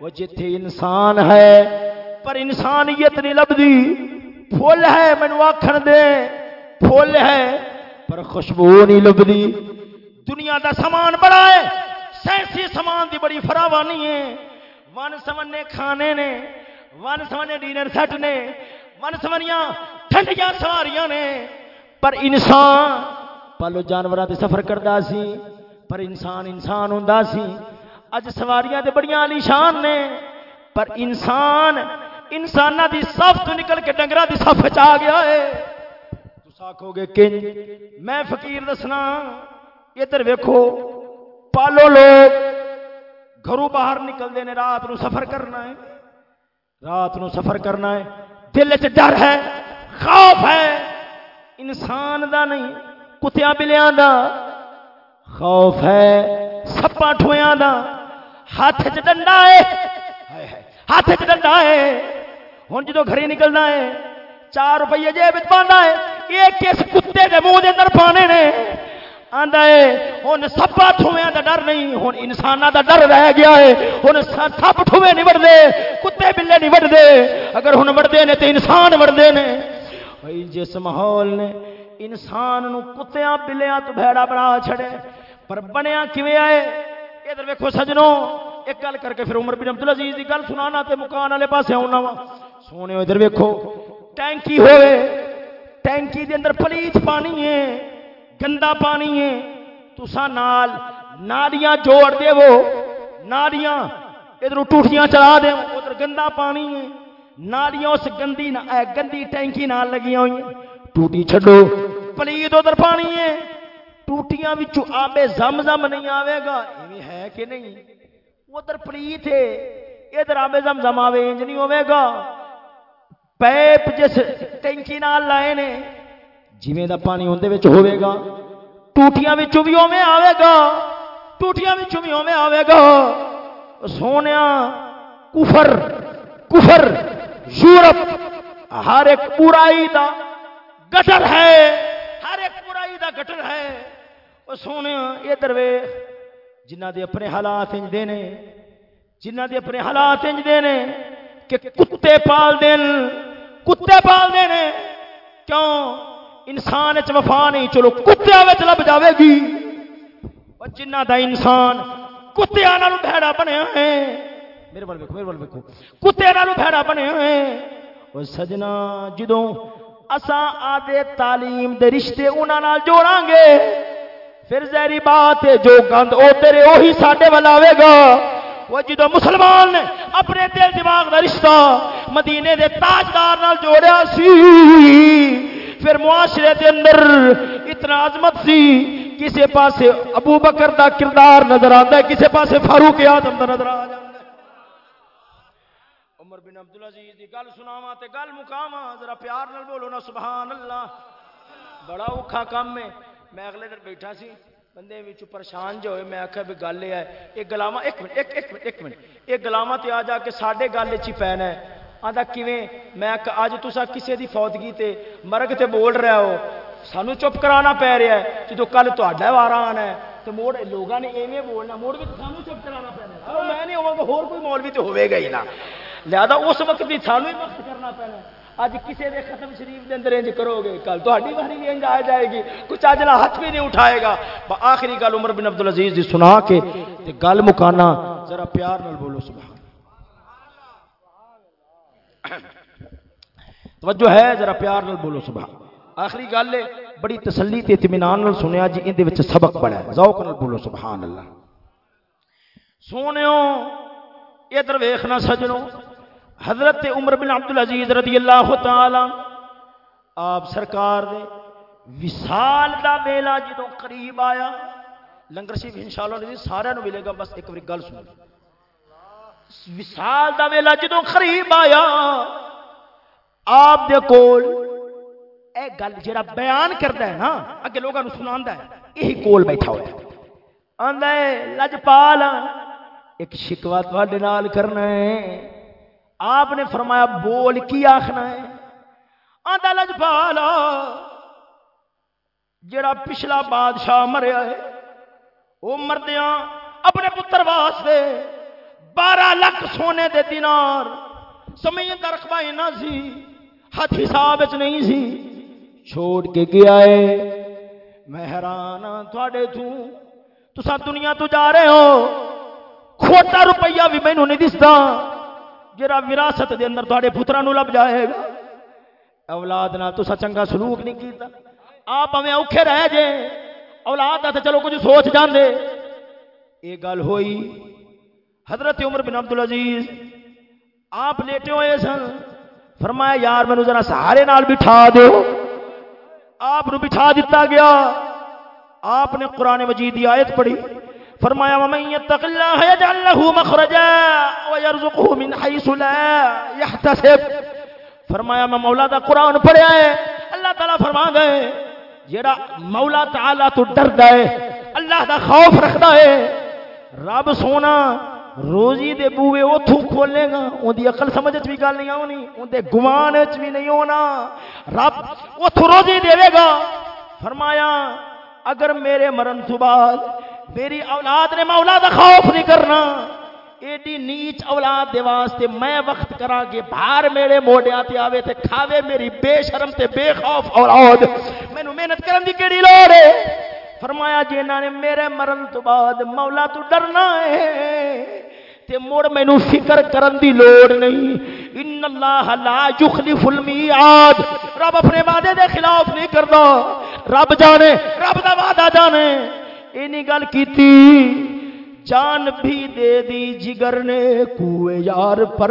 وہ جتھے انسان ہے، پر انسانیت نہیں لبدی پھول ہے، مینوں آکھن دے۔ پھول ہے، پر خوشبو نہیں لبدی دنیا دا سامان بڑا ہے۔ سینسی سامان دی بڑی فراوانی ہے۔ ون سمنے کھانے نے ون سمنے ڈینر سیٹ نے ون سمنیاں ٹھنڈیاں سواریاں نے پر انسان پلو جانوراں تے سفر کردا سی پر انسان انسان ہوں سی اج سواریاں تے بڑیاں علیشان نے پر انسان انسان دی صف تو نکل کے ڈنگرا دی صف چ آ گیا ہے تسا آکھو گے کنج میں فقیر دسنا ادھر ویکھو پالو لوگ گھروں باہر نکلتے ہیں، رات نو سفر کرنا ہے۔ رات نو سفر کرنا ہے۔ دل چ ڈر ہے، خوف ہے۔ انسان دا نہیں، کتیاں بلیاں دا۔ خوف ہے سپا ٹویا دا۔ ہاتھ چ ڈنڈا ہے۔ ہاتھ چ ڈنڈا ہے۔ ہوں جدو گھر نکلنا ہے، چار روپیے جیب پانا ہے۔ یہ کس کتے کے منہ کے اندر پانے نے۔ آندا ہے، ہن سپا ٹھویاں دا ڈر نہیں، ہن انساناں دا ڈر رہ گیا ہے۔ ہن سپ ٹھوے نہیں وڑدے کتے بلے نہیں وڑدے اگر ہن وڑدے نے تے انسان وڑدے نے۔ بھائی، جس ماحول نے انسان نو کتیاں بلیاں تو بھیڑا بنا چھڑے، پر بنیا کیویں آئے؟ ادھر ویکھو سجنوں، ایک گل کر کے پھر عمر بن عبد العزیز دی گل سنانا تے مکان والے پاسے آنا وا۔ سونے، ادھر ویکھو، ٹینکی ہوئے، ٹینکی دے اندر پلیت پانی ہے۔ گندا پانی ہے۔ تسا نال نالیاں جوڑ دے وہ نالیاں ادھر ٹوٹیاں چلا دے ادھر گندا پانی ہے۔ نالیاں اس گندی گندی ٹینکی نال لگی ہوئی ہیں۔ ٹوٹی چھڈو۔ پلیت ادھر پانی ہے۔ ٹوٹیاں وچوں آبے زم زم نہیں آوے گا۔ ایویں ہے کہ نہیں؟ ادھر پلیت ہے۔ ادھر آبے زم زم آوے، انج نہیں ہوے گا۔ پیپ جس ٹینکی نال لائے نے جویں دا پانی اون دے وچ ہوے گا ٹوٹیاں وچوں بھی اوویں آوے گا ٹوٹیاں وچوں بھی اوویں آوے گا سونیا کفر کفر یورپ ہر ایک برائی دا گٹر ہے ہر ایک برائی دا گٹر ہے وہ سونے ادھر وے جنہ دے اپنے حالات انجدے نے جنہ دے اپنے حالات انجدے نے کہ کتے پال دین کتے پال دے نے کیوں انسان چ وفا نہیں، چلو کتیا لب جاوے گی جنہ دا انسان کتیا بھڑا بنیا ہے۔ میرے بال ویکو میرے بال ویکو کتے بھڑا بنے ہوئے وہ سجنا، جدوں اساں آدھے تعلیم دے رشتے انہاں جوڑاں گے، پھر زہری بات ہے، جو گند او تیرے وہی ساڈے ول آوے گا۔ وہ جدو مسلمان نے اپنے دل دماغ کا رشتہ مدینے دے تاجدار نال جوڑیا سی پھر معاشرے دے اندر اتنا عظمت سی، کسے پاسے ابو بکر دا کردار نظر آتا ہے، کسے پاسے فاروق اعظم دا نظر آ جاتا ہے۔ عمر بن عبدالعزیز دی گل سناواں تے گل مکاواں ذرا پیار نال بولو نا سبحان اللہ بڑا اوکھا کام ہے۔ میں اگلے دن بیٹھا سی، بندے وچ پریشان جو ہوئے، میں آخیا بھی گل یہ ہے یہ گلاوا ایک منٹ، ایک ایک منٹ ایک منٹ۔ یہ گلاوا تے آ جا کے ساڈے گل چ پینا ہے۔ آدھا کیویں؟ میں اج تسا کسے دی فوتگی تے مرگ تے بول رہا ہو۔ سانو چپ کرانا پی رہا ہے۔ جدو کل تا وارا آنا ہے تو موڑ لوگوں نے ایویں بولنا موڑ بھی سانو چپ کرانا پینا میں نہیں ہوا ہور کوئی مولوی تو ہوئے گا ہی نا لہذا اس وقت بھی سانو ہی وقت کرنا پینا اج کسی دے ختم شریف دے اندر انج کرو گے۔ کل تہاڈی واری بھی انج آ جائے گی۔ کچھ اجلا ہاتھ بھی نہیں اٹھائے گا۔ آخری گل عمر بن عبد العزیز دی سنا کے تے گل مکانا، ذرا پیار نال بولو، سبحان توجہ ہے، ذرا پیار نال بولو، سبحان آخری گل ہے، بڑی تسلی تے اطمینان نال سنیا جی ان دے وچ سبق پڑھا ہے۔ ذوق نال بولو، سبحان اللہ۔ سونیو ادھر ویکھنا سجنوں حضرت عمر بن عبد العزیز رضی اللہ تعالی آپ سرکار دے وصال دا ویلا جدوں قریب آیا، لنگر شریف انشاءاللہ نہیں سارے نو ملے گا۔ بس ایک بار گل سن وسال دا ویلا جدو قریب آیا آپ دے کول اے گل جڑا بیان کردا ہے نا، اگے لوگاں نو سناندا ہے یہی کول بیٹھا ہوا ہے۔ آندا ہے لجپال ایک شکوا تواڈے نال کرنا ہے۔ آپ نے فرمایا، بول کی آخنا ہے؟ آندا لجپال جڑا پچھلا بادشاہ مریا ہے وہ مردیاں اپنے پتر واسطے بارہ لاکھ سونے دے دینار سمین کا رقبہ اینا سی۔ ہاتھ حساب نہیں سی۔ چھوڑ کے گیا ہے۔ میں حیران ہاں تھوڑے تو۔ تسا دنیا تو جا رہے ہو۔ کھوٹا روپیہ بھی مینوں نہیں دستا۔ جرا وراثت دے اندر تھوڑے پترا نو لب جائے گا۔ اولاد نہ تسا چنگا سلوک نہیں کیتا۔ آپ ہمیں اوکھے رہ جے۔ اولاد تے چلو کچھ سوچ جاندے۔ یہ گل ہوئی۔ حضرت عمر بن عبد العزیز آپ لیٹے ہوئے سن۔ فرمایا، یار، مینو ذرا سہارے نال بٹھا دو آپ بٹھا دیتا گیا۔ آپ نے قرآن مجید کی آیت پڑھی۔ فرمایا، ومن يتق الله يجعل له مخرجا ويرزقه من حيث لا يحتسب۔ فرمایا، میں مولا دا قرآن پڑھیا ہے۔ اللہ تعالی فرما گئے جیڑا مولا تعالی تو ڈردا ہے، اللہ دا خوف رکھدا ہے۔ رب سونا روزی دے بوئے اتوں کھولے گا۔ ان دی عقل سمجھ بھی گل نہیں آنی ان دے گمان بھی نہیں ہونا رب اتوں روزی دے گا۔ فرمایا، اگر میرے مرن تو بعد میری اولاد نے مولا دا خوف نہیں کرنا، ایڈی نیچ اولاد دے واسطے میں وقت کرا کہ بھار میرے موڈیاں تے آوے تے کھاوے، میری بے شرم تے بے خوف اولاد۔ مینوں محنت کرن دی کیڑی لوڑ ہے؟ فرمایا جی نے میرے مرن تو بعد مولا تو ڈرنا ہے تے مڑ مینو فکر کرن دی لوڑ نہیں۔ ان اللہ لا یخلف المیعاد۔ رب اپنے وعدے دے خلاف نہیں کردا۔ رب جانے، رب دا وعدہ جانے۔ اینی گل کیتی۔ جان بھی دے دی جگر نے کوئے یار پر۔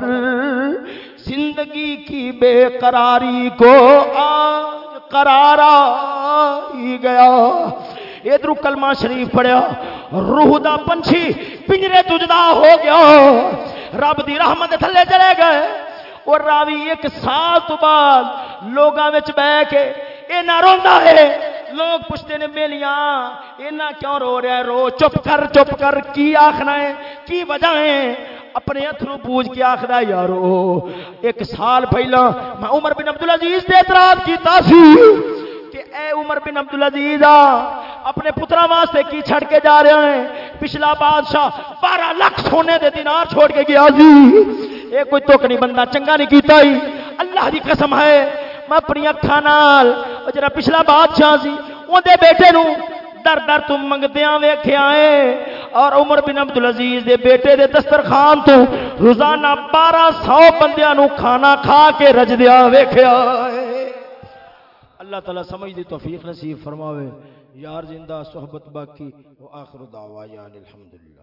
زندگی کی بے قراری کو آج قرارا ہی گیا۔ ادھر کلمہ شریف پڑھیا، روح دا پنچھی پنجرے تجدا ہو گیا۔ رب دی رحمت تھلے چلے گئے۔ اور راوی ایک سال تو بعد لوگاں وچ بہ کے اے نہ روندا ہے۔ لوگ پوچھتے نے، میلیاں، اینا کیوں رو رہا ہے رو چپ کر چپ کر، کی آخنا ہے؟ کی وجہ ہے؟ اپنے اتھرو پوچھ کے آخنا ہے، یارو، ایک سال پہلا میں عمر بن عبدالعزیز دے اعتراض کیتا سی۔ کہ اے عمر بن عبدالعزیز اپنے پترا واسطے کی چھڑ کے جا رہے ہیں؟ پچھلا بادشاہ بارہ لاکھ سونے دے دینار چھوڑ کے گیا جی۔ یہ کوئی توک نہیں، بندہ چنگا نہیں کیتا ہی۔ اللہ دی قسم ہے، میں اپنی اکھا نال جرا پچھلا بادشاہ سی، اون دے بیٹے نو در در تم منگدیاں ویکھیا اے اور عمر بن عبدالعزیز دے بیٹے دے دسترخوان تو روزانہ بارہ سو بندیاں نو کھانا کھا کے رجدیاں ویکھیا اے اللہ تعالیٰ سمجھ دی توفیق نصیب فرماوے۔ یار زندہ، صحبت باقی، و آخر دعوی الحمدللہ۔